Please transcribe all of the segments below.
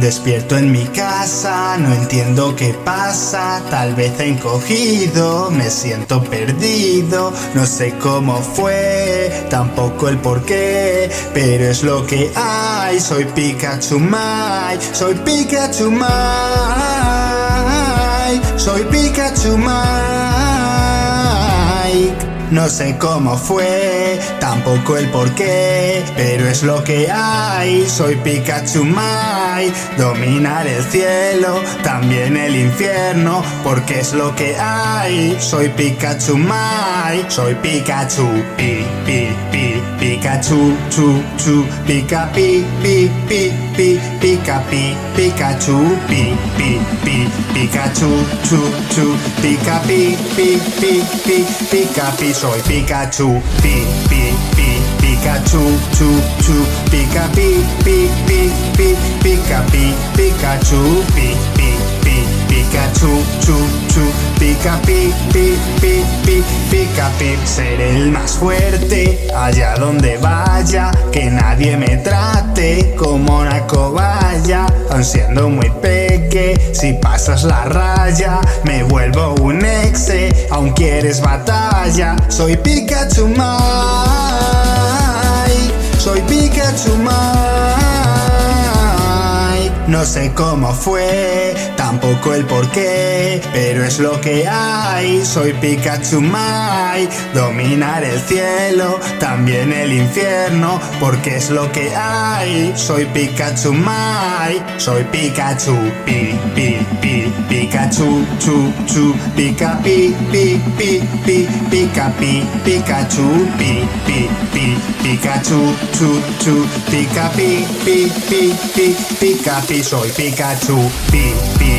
Despierto en mi casa, no entiendo qué pasa, tal vez encogido, me siento perdido, no sé cómo fue, tampoco el por qué, pero es lo que hay, soy Pikachu Mai, soy Pikachu Mai, soy Pikachu Mai. No sé cómo fue, tampoco el por qué, pero es lo que hay. Soy Pikachu Mai, dominar el cielo, también el infierno, porque es lo que hay. Soy Pikachu Mai, soy Pikachu, pi, pi, pi, Pikachu, chu, chu, pica, pi, pi, pi, pi, Pikachu, pi, pi, pi, Pikachu, chu, chu, pica, pi, pi, pi, pi soy Pikachu, pi, pi, pi, Pikachu, chu, chu, pica, pi, pi, pi, pi, pica, pi, Pikachu, pi, pi, pi, Pikachu, chu, chu, pica, pi, pi, pi, pi, pica, pi. Seré el más fuerte. Allá donde vaya, que nadie me trate como una cobaya, aun siendo muy peque, si pasas la raya, me vuelvo un exe, aun quieres batalla, soy Pikachu Mai, No sé cómo fue, tampoco el por qué, pero es lo que hay. Soy Pikachu Mai, dominar el cielo, también el infierno, porque es lo que hay. Soy Pikachu Mai, soy Pikachu, pi, pi, pi, Pikachu, chu, chu, pica, pi, pi, pi, pi, pica, pi, Pikachu, pi, pi, pi, Pikachu, chu, chu, pica, pi, pi, pi, pi, pica, pi, soy Pikachu, pi, pi, pi,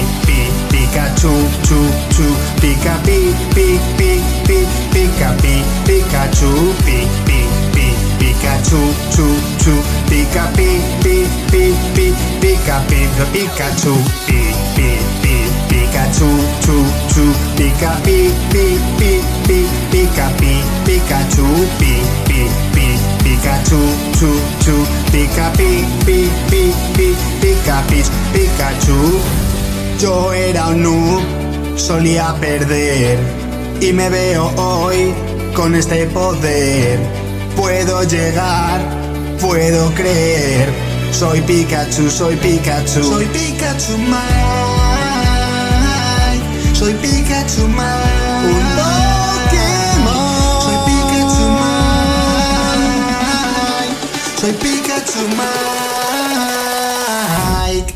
Pikachu, chu, chu, pica, pi, pi, pi, pi, pica, pi, Pikachu, pi, pi, pi, Pikachu, chu, chu, pica, pi, pi, pi, pi, pica, pi, Pikachu, pi, pi, pi, Pikachu, chu, chu, pica, pi, pi, pi, pi, pica, pi, Pikachu, pi, pi, pi, Pikachu, chu, chu, pica, pi, pi, pi, pi, pica, pi, Pikachu. Yo era un noob, solía perder y me veo hoy con este poder. Puedo llegar, puedo creer. Soy Pikachu, soy Pikachu, soy Pikachu Mai. Soy Pikachu Mai. Un Pokémon. Soy Pikachu Mai. Soy Pikachu Mai.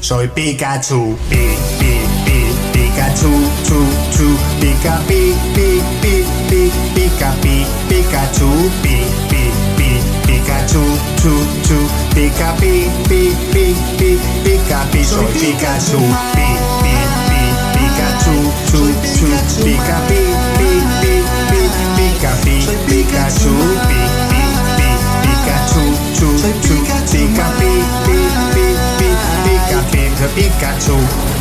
Soy Pikachu. Pi, pi, pi, Pikachu, chu, chu, pica, pi, pi, pi, pi, pica, pi, Pikachu, pi, pi, pi, Pikachu, chu, chu, pica, pi, pi, pi, pi, pica, pi, soy Pikachu, pi, pi, pi, Pikachu, chu, chu, pica, pi, pi, pi, pi, pica, pi, Pikachu, chu, pica,